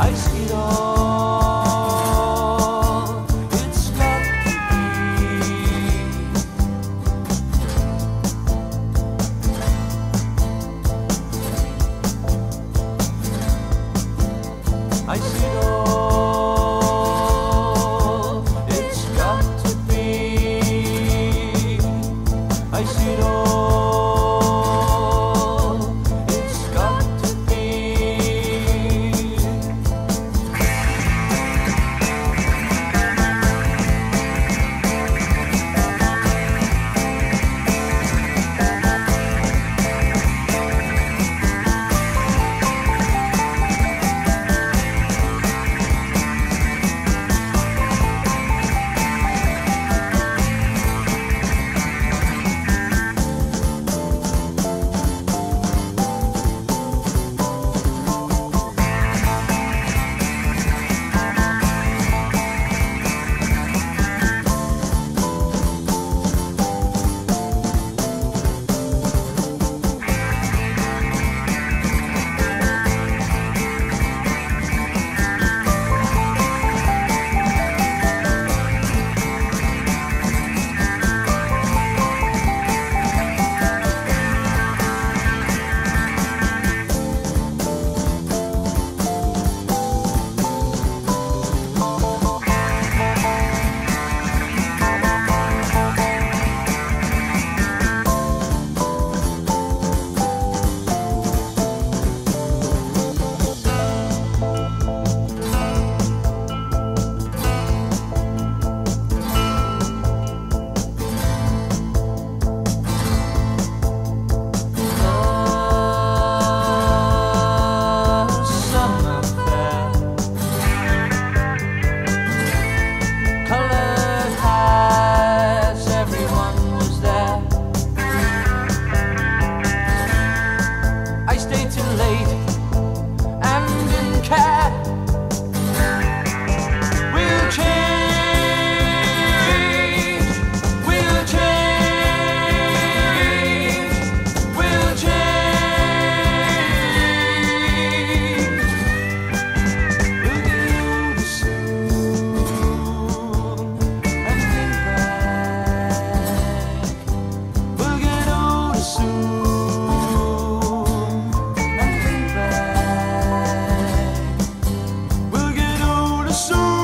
I see it all. soon.